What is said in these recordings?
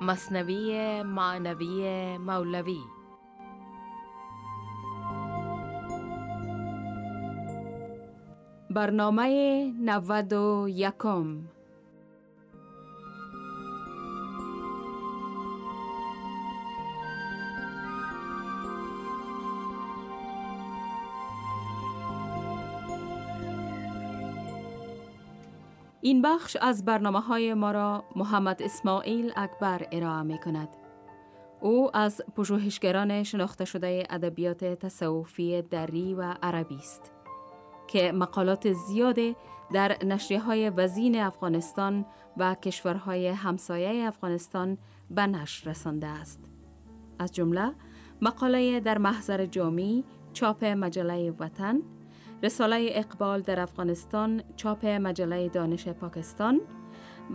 مصنوی معنوی مولوی. برنامه 91 این بخش از برنامه های ما را محمد اسماعیل اکبر ارائه می کند. او از پژوهشگران شناخته شده ادبیات تصوفی دری و عربی است که مقالات زیاده در نشریه های وزین افغانستان و کشورهای همسایه افغانستان به نشر رسانده است. از جمله مقاله در محضر جامی چاپ مجله وطن رساله اقبال در افغانستان چاپ مجله دانش پاکستان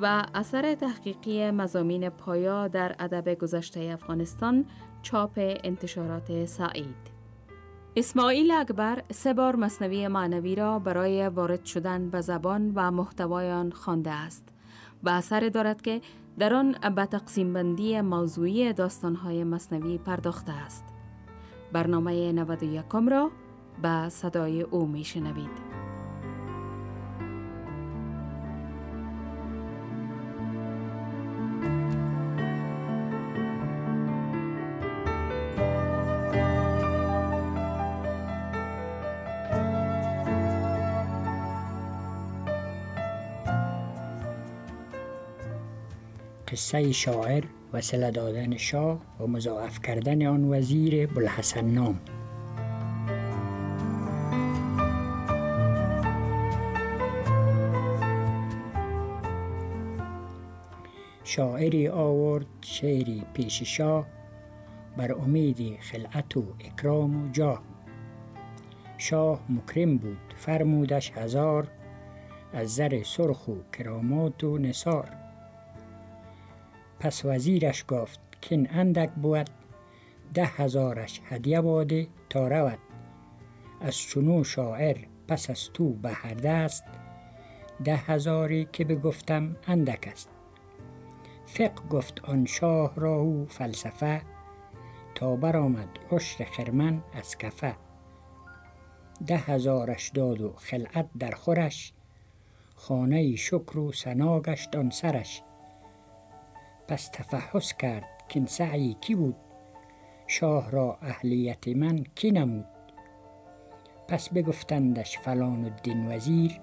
و اثر تحقیقی مزامین پایا در ادب گذشته افغانستان چاپ انتشارات سعید. اسماعیل اکبر سه بار مصنوی معنوی را برای وارد شدن به زبان و محتوای آن خوانده است و اثر دارد که در آن به تقسیم بندی موضوعی داستانهای مصنوی پرداخته است. برنامه 91 را به صدای او می شنوید. قصه شاعر و دادن شاه و مضاعف کردن آن وزیر بلحسن نام شاعری آورد شعری پیش شاه بر امید خلعت و اکرام و جاه شاه مکرم بود فرمودش هزار از زر سرخ و کرامات و نصار پس وزیرش گفت کن اندک بود ده هزارش هدیه باده تا رود. از چنو شاعر پس از تو به هر دست ده هزاری که بگفتم اندک است. فق گفت آن شاه را او فلسفه تا برآمد عشر خرمن از کفه. ده هزارش داد و خلعت در خورش خانه شکر و سنا گشت آن سرش. پس تفحص کرد کین سعی کی بود؟ شاه را اهلیت من کی نمود؟ پس بگفتندش فلان الدین وزیر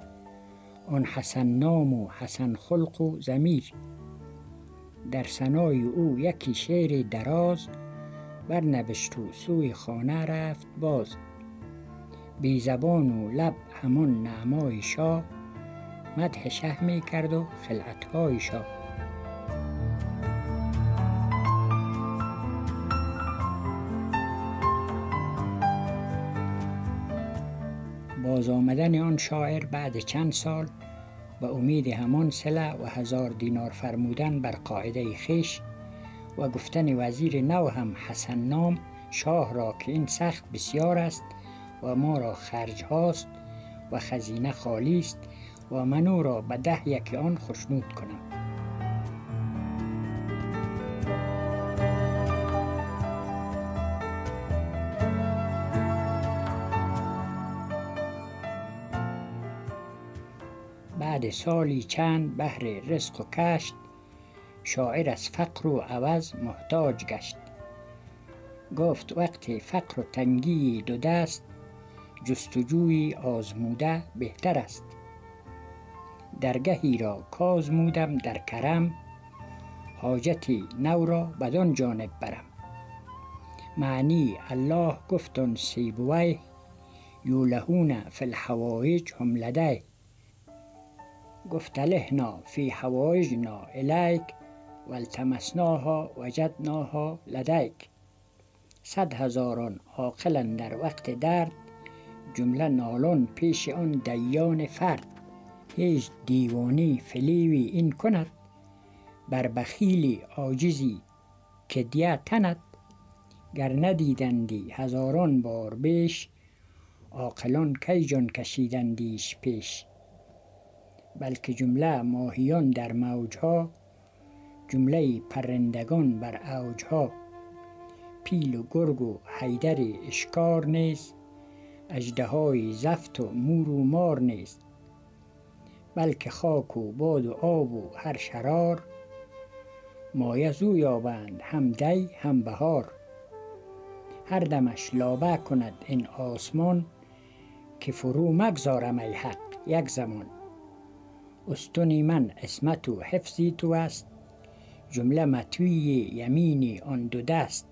آن حسن نام و حسن خلق و زمیر در سنای او یکی شعر دراز برنوشت و سوی خانه رفت باز. بی زبان و لب همان نعمای شاه مدح شه می کرد و خلعتهای شاه. باز آمدن آن شاعر بعد چند سال و امید همان سله و هزار دینار فرمودن بر قاعده خیش و گفتن وزیر نو هم حسن نام شاه را که این سخت بسیار است و ما را خرج هاست و خزینه خالی است و منو را به ده یکی آن خشنود کنم. بعد سالی چند بهر رزق و کشت شاعر از فقر و عوض محتاج گشت. گفت وقت فقر و تنگی دو دست جستجوی آزموده بهتر است. درگهی را کازمودم در کرم حاجتی نو را بدان جانب برم. معنی الله گفتن سیبوی یولهون فی الحوایج هم لدیه. گفت لهنا فی حوایجنا الیک والتمسناها وجدناها لدیک. صد هزاران عاقلا در وقت درد جمله نالون پیش آن دیان فرد. هیچ دیوانی فلیوی این کند بر بخیلی عاجزی که دیه تند. گر ندیدندی هزاران بار بیش عاقلان کی جان کشیدندیش پیش؟ بلکه جمله ماهیان در موجها جمله پرندگان بر اوجها. پیل و گرگ و حیدر اشکار نیست های زفت و مور و مار نیست. بلکه خاک و باد و آب و هر شرار مایه زو یابند هم دی هم بهار. هر دمش لابه کند این آسمان که فرو مگذارم ای حق یک زمان. استونی من اسمت و حفظی تو است. جمله متوی یمینی آن دو دست.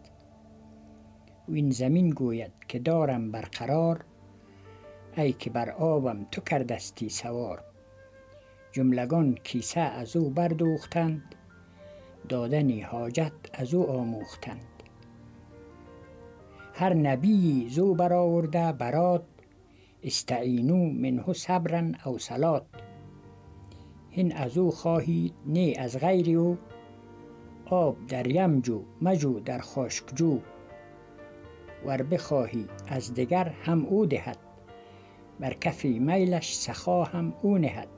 و این زمین گوید که دارم برقرار ای که بر آبم تو کردستی سوار. جملگان کیسه از او بردوختند دادنی حاجت از او آموختند. هر نبی زو برآورده برات استعینو منه صبرا او صلات. هین از او خواهید نه از غیر او آب در یم جو مجو در خشک جو. ور بخواهی از دگر هم او دهد بر کفی میلش سخا هم او نهد.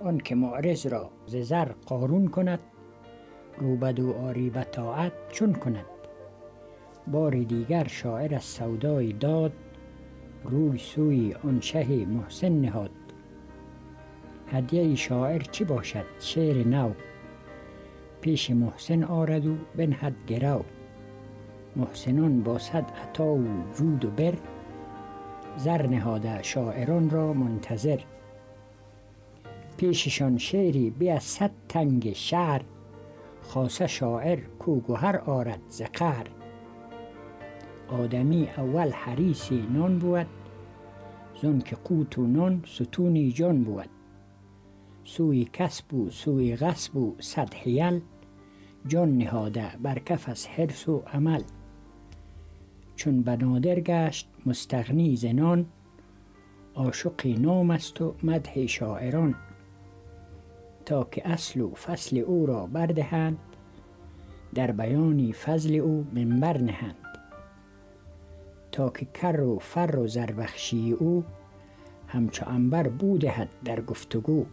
آن که معرض را ز زر قارون کند روبد و آری به طاعت چون کند. بار دیگر شاعر از سودای داد روی سوی آن شه محسن نهاد. هدیه شاعر چی باشد شعر نو؟ پیش محسن آرد و بنهد گرو. محسنان با صد عطا و جود و بر زر نهاده شاعران را منتظر. پیششان شعری بی از صد تنگ شعر خاصه شاعر کو گوهر آرد ز آدمی اول حریسی نان بود زن که قوت و نان ستونی جان بود. سوی کسب و سوی غصب و صد حیل جان نهاده بر کف از حرس و عمل. چون بنادر گشت مستغنی زنان عاشقی نام است و مدح شاعران. تا که اصل و فصل او را بردهند در بیانی فضل او منبر نهند. تا که کر و فر و زربخشی او همچو انبر بودهد در گفتگو.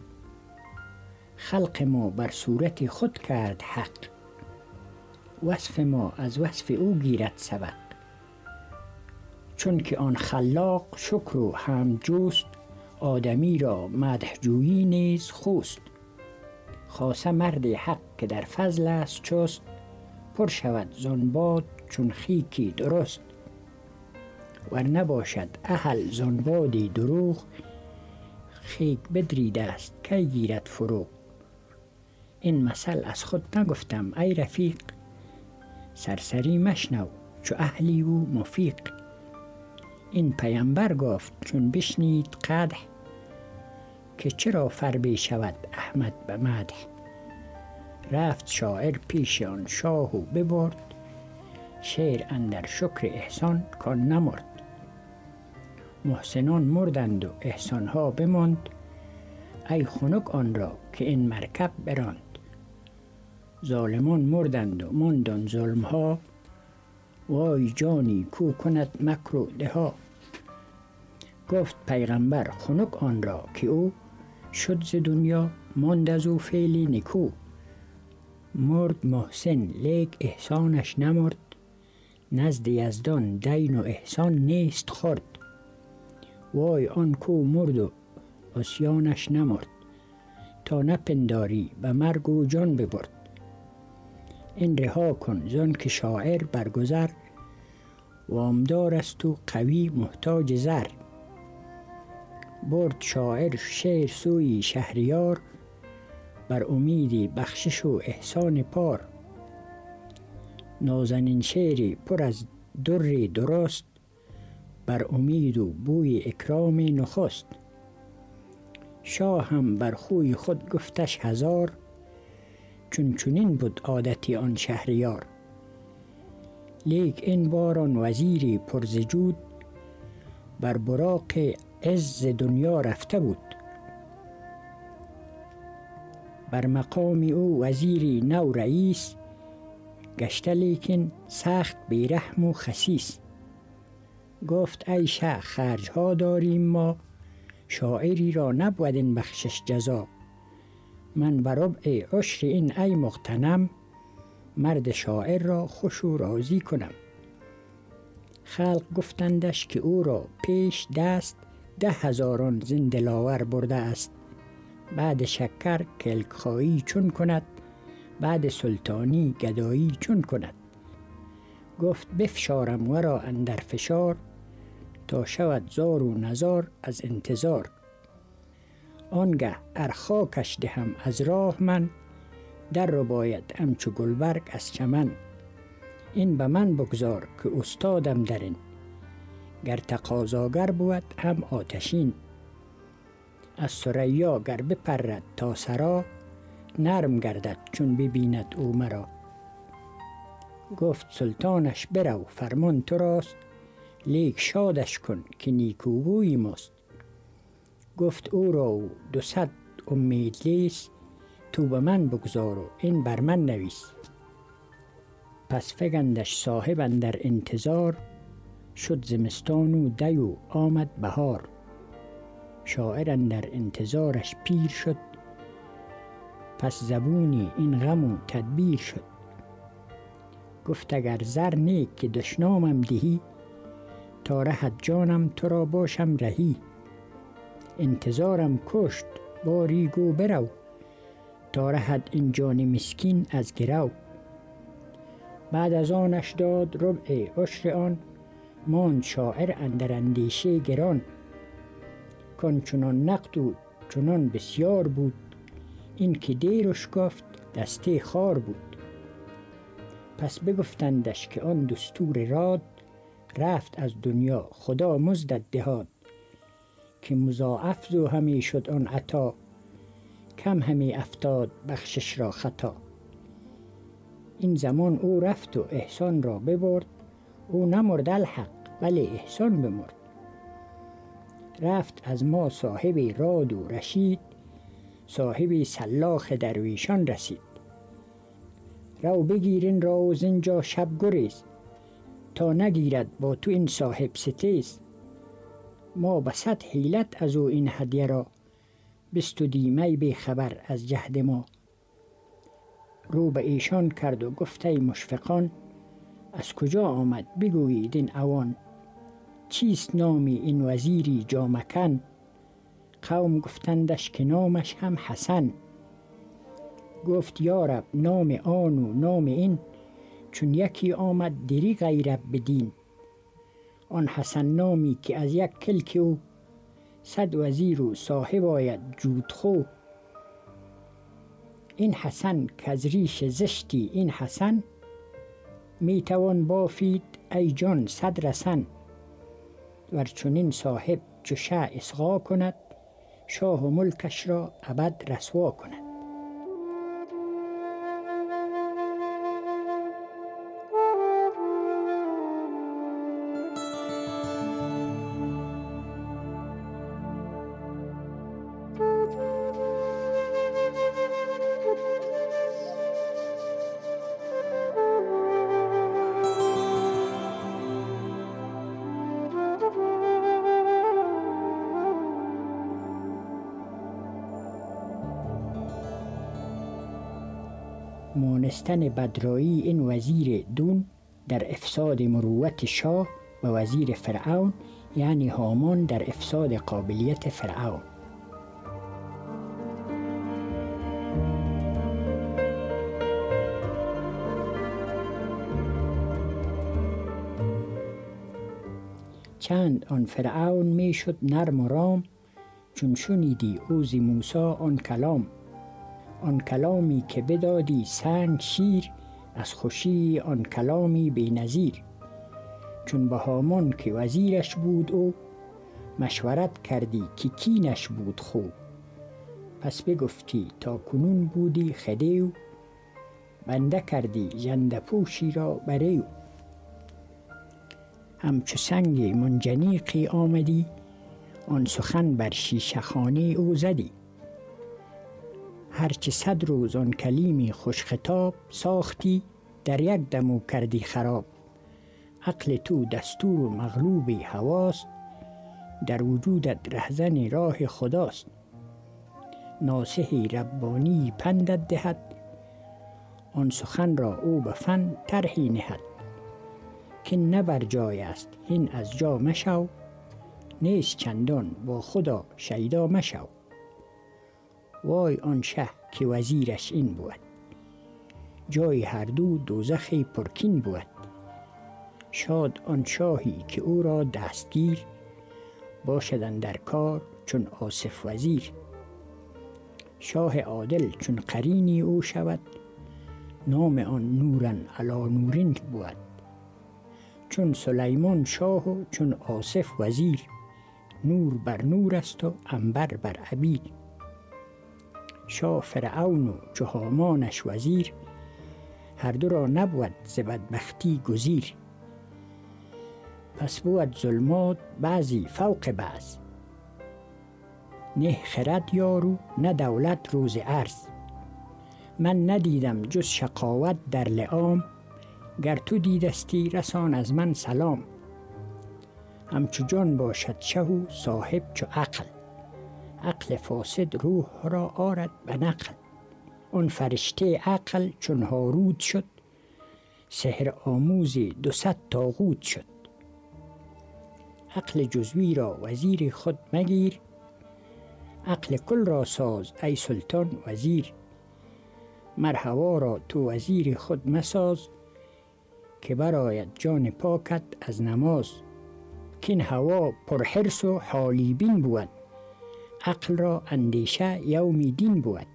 خلق ما بر صورت خود کرد حق. وصف ما از وصف او گیرد سبق. چون که آن خلاق شکر و هم جوست آدمی را مدحجویی نیز خوست خاصه مرد حق که در فضل است چست پر شود زنباد چون خیکی درست. ور نباشد اهل زنبادی دروغ خیک بدریده است کی گیرد فروغ. این مثل از خود نگفتم ای رفیق سرسری مشنو چو اهلی و مفیق. این پیامبر گفت چون بشنید قدح که چرا فربی شود احمد به مدح؟ رفت شاعر پیش آن شاه و ببرد شعر اندر شکر احسان کان نمرد. محسنان مردند و احسانها بماند ای خنک آن را که این مرکب براند. ظالمان مردند و ماند آن ظلمها. وای جانی کو کند مکر و دها. گفت پیغمبر خنک آن را که او شد ز دنیا ماند از او فعلی نکو. مرد محسن لیک احسانش نمرد نزد یزدان دین و احسان نیست خورد وای آن کو مرد و اسیانش نمرد تا نپنداری به مرگ و جان ببرد. این رها کن زن که شاعر برگذر. وامدار است و قوی محتاج زر. برد شاعر شعر سوی شهریار بر امیدی بخشش و احسان پار. نازنین شعری پر از در درست بر امید و بوی اکرام نخست. شاه هم بر خوی خود گفتش هزار چون چونین بود عادتی آن شهریار. لیک این باران وزیری پرزجود بر براق عز دنیا رفته بود. بر مقام او وزیری نو رئیس گشته لیکن سخت بیرحم و خسیس. گفت ای شه خرجها داریم ما شاعری را نبود بخشش جزا. من به ربع عشر این ای مقتنم مرد شاعر را خوش و راضی کنم. خلق گفتندش که او را پیش دست ده هزاران زین دلاور برده است. بعد شکر کلکخایی چون کند بعد سلطانی گدایی چون کند. گفت بفشارم ورا اندر فشار تا شود زار و نزار از انتظار. آنگه ارخاکش دهم از راه من در رو باید همچو گلبرگ از چمن. این به من بگذار که استادم در این گر تقاضاگر بود هم آتشین. از سریا گر بپرد تا سرا نرم گردد چون ببیند او مرا. گفت سلطانش برو فرمان تو راست لیک شادش کن که نیکوگوی ماست. گفت او را دو صد امید لیس تو به من بگذار و این بر من نویس. پس فگندش صاحب در انتظار شد زمستان و دی و آمد بهار. شاعر در انتظارش پیر شد پس زبونی این غم و تدبیر شد. گفت اگر زر نیک که دشنامم دهی تا رهت جانم تو را باشم رهی. انتظارم کشت باری گو برو. تا رهد این جان مسکین از گرو. بعد از آنش داد ربع عشر آن ماند شاعر اندر اندیشه گران. کن چنان نقد و چنان بسیار بود این که دیرش گفت دسته خار بود. پس بگفتندش که آن دستور راد رفت از دنیا خدا مزدت دهاد. که مضاعف زو همی شد آن عطا. کم همی افتاد بخشش را خطا. این زمان او رفت و احسان را ببرد. او نمرد الحق ولی احسان بمرد. رفت از ما صاحب راد و رشید. صاحب سلاخ درویشان رسید. رو بگیرین را و زنجا شب گریز. تا نگیرد با تو این صاحب ستیز. ما به صد حیلت از او این هدیه را بستودی می به خبر از جهد ما. رو به ایشان کرد و گفته مشفقان از کجا آمد؟ بگویید این اوان. چیست نامی این وزیری جامکن؟ قوم گفتندش که نامش هم حسن. گفت یارب نام آن و نام این چون یکی آمد دری غیرب بدین. آن حسن نامی که از یک کلک او صد وزیر و صاحب آید جودخو این حسن که ریش زشتی این حسن می توان بافید ای جان صد رسن. ور چنین صاحب چو اصغا کند شاه و ملکش را ابد رسوا کند. مانستن بدرایی این وزیر دون در افساد مروت شاه و وزیر فرعون یعنی هامان در افساد قابلیت فرعون. چند آن فرعون می شد نرم و رام چون شنیدی اوز موسا آن کلام. آن کلامی که بدادی سنگ شیر از خوشی آن کلامی بی نظیر. چون به هامان که وزیرش بود او مشورت کردی که کینش بود خو. پس بگفتی تا کنون بودی خدیو بنده کردی جنده پوشی را بریو همچو سنگ منجنیقی آمدی آن سخن بر شیشه او زدی. هرچه صد روز آن کلیمی خوش خطاب ساختی در یک دمو کردی خراب. عقل تو دستور و مغلوبی هواست در وجودت رهزن راه خداست. ناسهی ربانی پندت دهد آن سخن را او به فن طرحی نهد. که نه بر جای است این از جا مشو نیست چندان با خدا شیدا مشو. وای آن شه که وزیرش این بود. جای هر دو دوزخی پرکین بود. شاد آن شاهی که او را دستگیر باشدن در کار چون آصف وزیر. شاه عادل چون قرینی او شود نام آن نورن علا نورین بود. چون سلیمان شاه و چون آصف وزیر نور بر نور است و انبر بر عبیر. شاه فرعون و وزیر هر دو را نبود ز بدبختی گزیر. پس بود ظلمات بعضی فوق بعض. نه خرد یارو نه دولت روز عرض. من ندیدم جز شقاوت در لعام گر تو دیدستی رسان از من سلام. همچو جان باشد شهو صاحب چو عقل. عقل فاسد روح را آرد به نقل. اون فرشته عقل چون هارود شد سحر آموزی دو صد تاغوت شد. عقل جزوی را وزیر خود مگیر عقل کل را ساز ای سلطان وزیر. مرحوا را تو وزیر خود مساز که براید جان پاکت از نماز. کین هوا پرحرس و حالی بین بود. عقل را اندیشه یومی دین بود.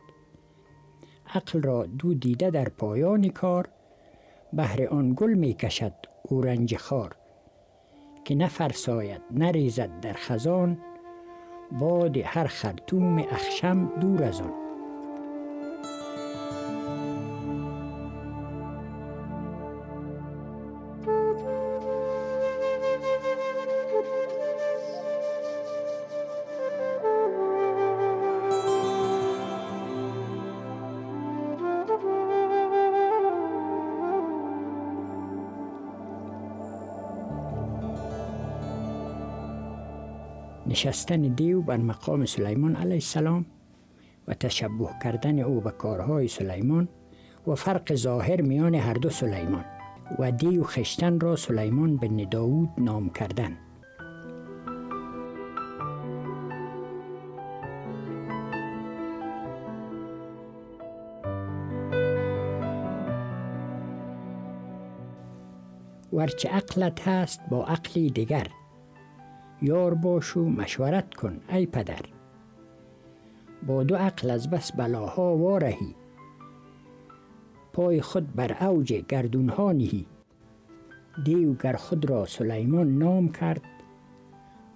عقل را دو دیده در پایان کار بهر آن گل می کشد او رنج خار. که نفرساید نریزد در خزان باد هر خرطوم اخشم دور از آن. نشستن دیو بر مقام سلیمان علیه السلام و تشبه کردن او به کارهای سلیمان و فرق ظاهر میان هر دو سلیمان و دیو خشتن را سلیمان بن داود نام کردن. ورچه عقلت هست با عقلی دیگر یار باش و مشورت کن ای پدر. با دو عقل از بس بلاها وارهی. پای خود بر اوج گردونها نهی. دیو گر خود را سلیمان نام کرد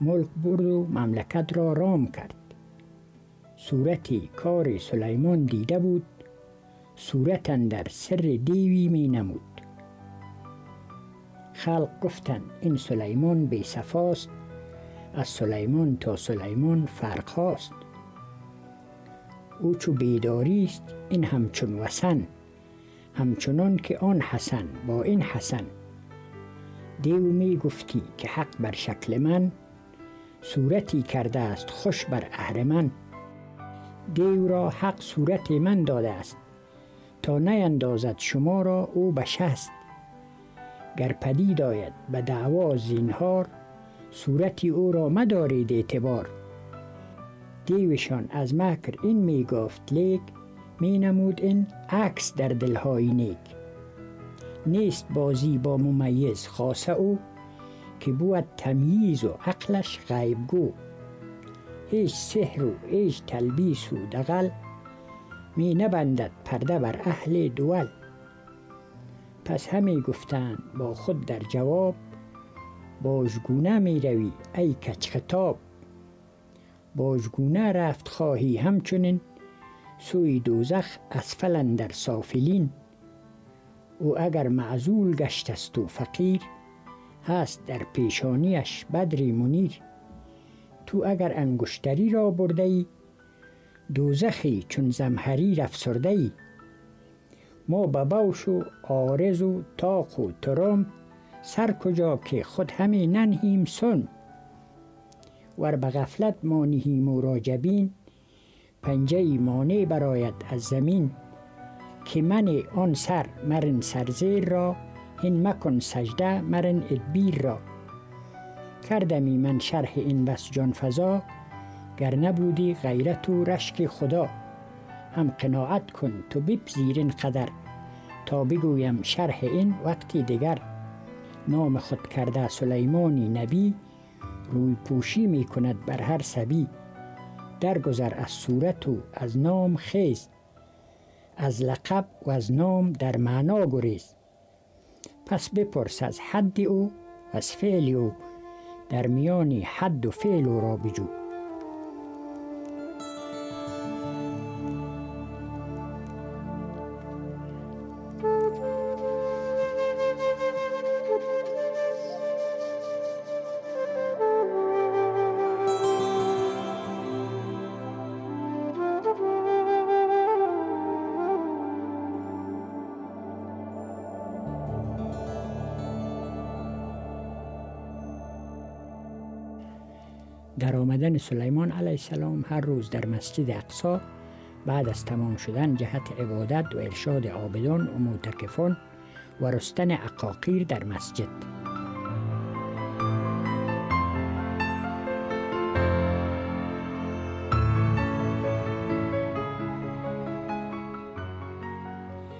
ملک برد و مملکت را رام کرد. صورتی کار سلیمان دیده بود صورتا در سر دیوی می نمود. خلق گفتن این سلیمان بی صفاست از سلیمان تا سلیمان فرق هاست. او چو بیداری است این همچون وسن همچنان که آن حسن با این حسن. دیو می گفتی که حق بر شکل من صورتی کرده است خوش بر اهرمن دیو را حق صورت من داده است تا نیندازد شما را او به شست گر پدید آید به دعوا زینهار صورتی او را مدارید اعتبار. دیوشان از مکر این می گفت لیک می نمود این عکس در دلهای نیک. نیست بازی با ممیز خاصه او که بود تمییز و عقلش غیب گو هیچ سحر و هیچ تلبیس و دغل می نبندد پرده بر اهل دول. پس همه گفتند با خود در جواب باژگونه می روی ای کچ خطاب باژگونه رفت خواهی همچنین سوی دوزخ اسفل در سافلین. او اگر معزول گشت است و فقیر هست در پیشانیش بدری منیر. تو اگر انگشتری را برده ای دوزخی چون زمهری رفسرده ای ما به بوش و آرز و تاق و ترام سر کجا که خود همی ننهیم سن. ور به غفلت ما نهیم و راجبین پنجه مانع براید از زمین. که من آن سر مرن سرزیر را هین مکن سجده مرن ادبیر را. کردمی من شرح این بس جان فضا گر نبودی غیرت و رشک خدا. هم قناعت کن تو بپذیر این قدر تا بگویم شرح این وقتی دیگر نام خود کرده سلیمانی نبی روی پوشی می کند بر هر سبی. درگذر از صورت و از نام خیز از لقب و از نام در معنا گریز. پس بپرس از حد او از فعل او در میان حد و فعل او را بجو. آمدن سلیمان علیه السلام هر روز در مسجد اقصا بعد از تمام شدن جهت عبادت و ارشاد عابدان و معتکفان و رستن عقاقیر در مسجد.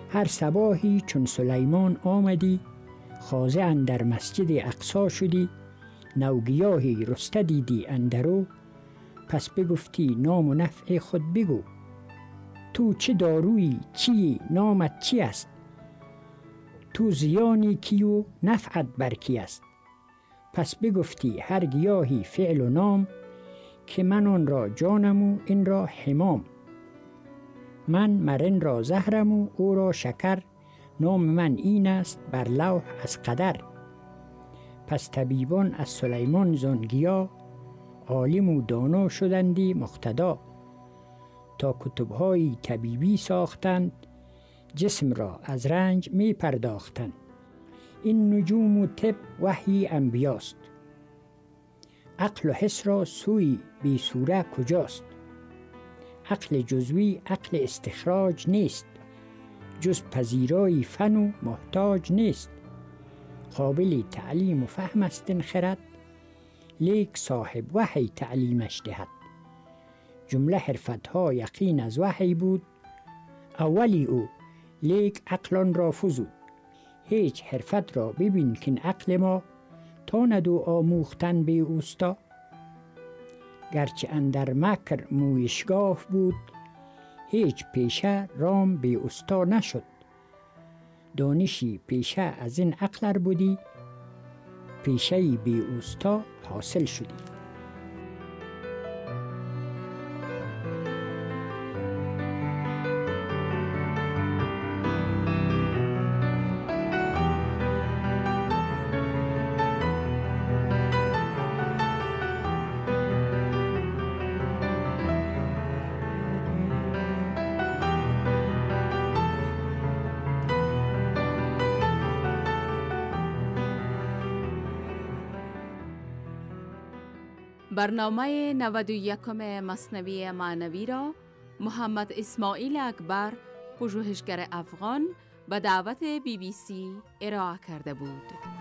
هر صباحی چون سلیمان آمدی خازه در مسجد اقصا شدی نوگیاهی رسته دیدی اندرو پس بگفتی نام و نفع خود بگو. تو چه دارویی؟ چی نامت چی است؟ تو زیانی کی و نفعت بر کی است؟ پس بگفتی هر گیاهی فعل و نام که من آن را جانم و این را حمام. من مرن را زهرم و او را شکر نام من این است بر لوح از قدر. پس طبیبان از سلیمان زنگیا عالم و دانا شدندی مقتدا. تا کتبهای طبیبی ساختند جسم را از رنج می پرداختند این نجوم و طب وحی انبیاست. عقل و حس را سوی بی سوره کجاست؟ عقل جزوی عقل استخراج نیست. جز پذیرای فن و محتاج نیست. قابل تعلیم و فهم است خرد. لیک صاحب وحی تعلیمش دهد. جمله ها یقین از وحی بود. اولی او لیک عقلان را فزود. هیچ حرفت را ببین که عقل ما تا ندو آموختن به اوستا. گرچه اندر مکر مویشگاه بود هیچ پیشه رام به استا نشد. دانشی پیشه از این عقلر بودی پیشه بی اوستا حاصل شدی برنامه 91 مصنوی معنوی را محمد اسماعیل اکبر پژوهشگر افغان به دعوت بی بی سی ارائه کرده بود.